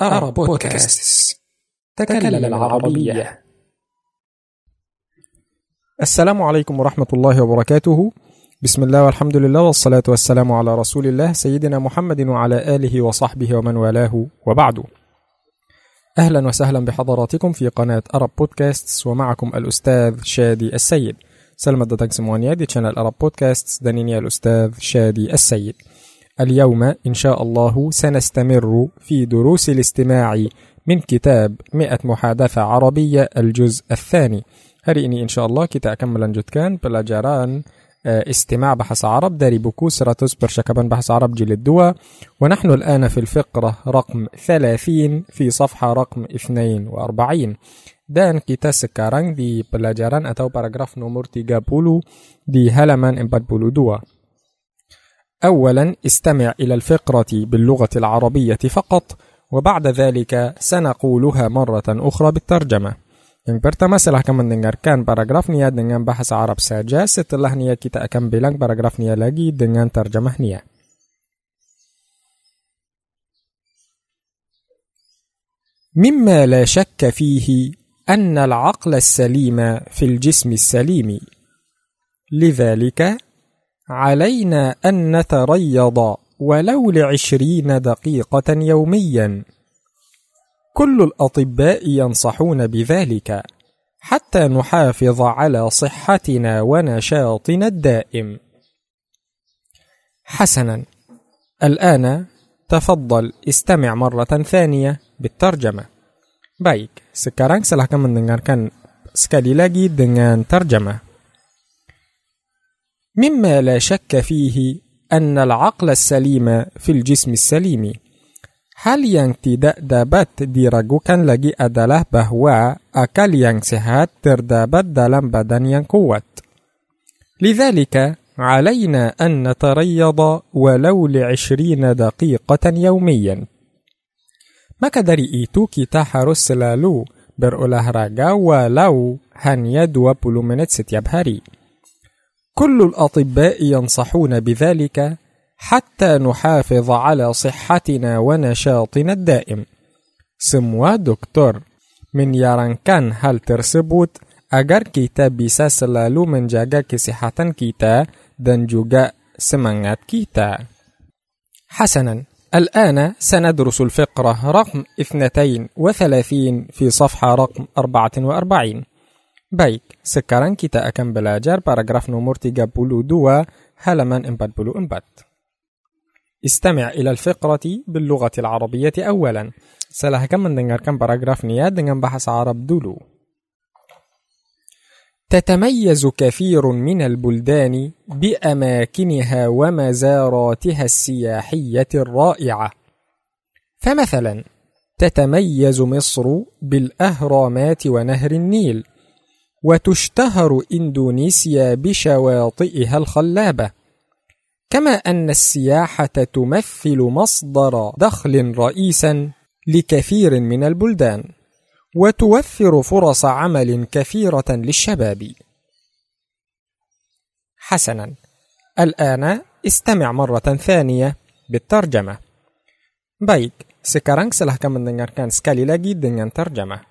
أرى بودكاست. تكلم العربية. السلام عليكم ورحمة الله وبركاته. بسم الله والحمد لله والصلاة والسلام على رسول الله سيدنا محمد وعلى آله وصحبه ومن والاه وبعد. أهلا وسهلا بحضراتكم في قناة أرب بودكاست ومعكم الأستاذ شادي السيد. سلمة datang semuanya di channel Arab Podcasts dan ini الأستاذ شادي السيد. اليوم إن شاء الله سنستمر في دروس الاستماع من كتاب مئة محادثة عربية الجزء الثاني. hari ini إن شاء الله kita akan melanjutkan pelajaran آه، istima' bahasa Arab dari buku seratus percakapan bahasa Arab jilid dua. ونحن الآن في الفقرة رقم 30 في صفحة رقم 42 dan kita sekarang di pelajaran atau paragraf nomor tiga دي هلمان إمباد بولو دوا. أولا استمع إلى الفقرة باللغة العربية فقط وبعد ذلك سنقولها مرة أخرى بالترجمة Yang pertama silahkan mendengarkan paragraf Nia dengan bahasa Arab saja. Setelah Nia kita akan bilang paragraf Nia lagi dengan terjemah Nia. مما لا شك فيه أن العقل السليم في الجسم السليم لذلك علينا أن نتريض ولو لعشرين دقيقة يوميا. كل الأطباء ينصحون بذلك حتى نحافظ على صحتنا ونشاطنا الدائم. حسنا. الآن تفضل استمع مرة ثانية بالترجمة. Baik, sekarang silahkan mendengarkan sekali lagi dengan terjemah. مما لا شك فيه أن العقل السليم في الجسم السليم. هل يان دابت دي كان لجي أدلة بهوا أكل يان سهات دلم بدن يان لذلك علينا أن نتريض ولو لعشرين دقيقة يوميا. maka dari itu kita harus selalu berolahraga walaupun hanya dua puluh menit setiap hari. كل الأطباء ينصحون بذلك حتى نحافظ على صحتنا ونشاطنا الدائم. semua dokter. menyarankan hal tersebut؟ agar kita bisa selalu menjaga kesehatan kita dan juga semangat kita. حسنا. الآن سندرس الفقرة رقم 32 في صفحة رقم 44 Baik, sekarang kita akan belajar paragraf nomor 32 halaman 44. استمع إلى الفقرة باللغة العربية أولا. Silahkan mendengarkan paragraf Nia dengan bahasa Arab dulu. تتميز كثير من البلدان بأماكنها ومزاراتها السياحية الرائعة. فمثلا تتميز مصر بالأهرامات ونهر النيل وتشتهر إندونيسيا بشواطئها الخلابة. كما أن السياحة تمثل مصدر دخل رئيسا لكثير من البلدان وتوفر فرص عمل كثيرة للشباب. حسنا الآن استمع مرة ثانية بالترجمة. Baik, sekarang silahkan mendengarkan sekali lagi dengan terjemah.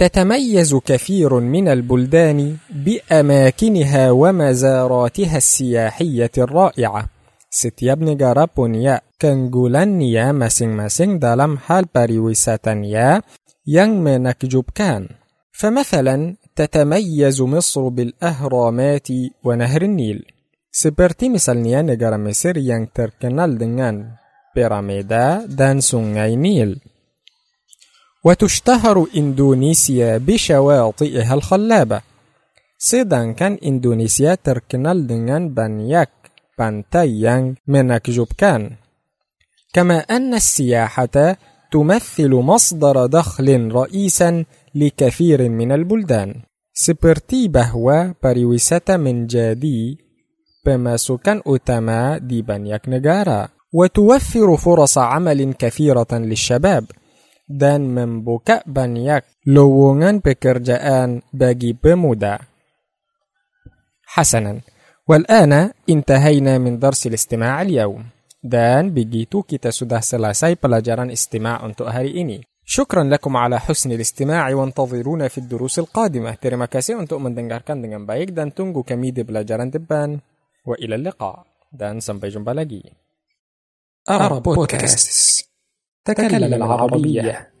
تتميز كثير من البلدان بأماكنها ومزاراتها السياحية الرائعة. setiap negara punya keunggulannya masing masing dalam hal pariwisatanya yang menakjubkan فمثلا تتميز مصر بالأهرامات ونهر النيل seperti misalnya negara Mesir yang terkenal dengan piramida dan sungai Nil وتشتهر إندونيسيا بشواطئها الخلابة. sedangkan Indonesia terkenal dengan banyak pantai yang menakjubkan. كما أن السياحة تمثل مصدر دخل رئيسا لكثير من البلدان. سبرتي بهوا باريوساتا من جادي بماسوكان أوتاما دي بانياك نجارا. وتوفر فرص عمل كثيرة للشباب. Dan membuka banyak lowongan pekerjaan bagi pemuda. حسنا والآن انتهينا من درس الاستماع اليوم Dan begitu kita sudah selesai pelajaran istima' untuk hari ini. Lakum ala husni istima'i wa antadhiruna fi durus al-qadimah. Terima kasih untuk mendengarkan dengan baik dan tunggu kami di pelajaran depan. Ila liqa. Dan sampai jumpa lagi. أرى بودكاست تكلم العربية.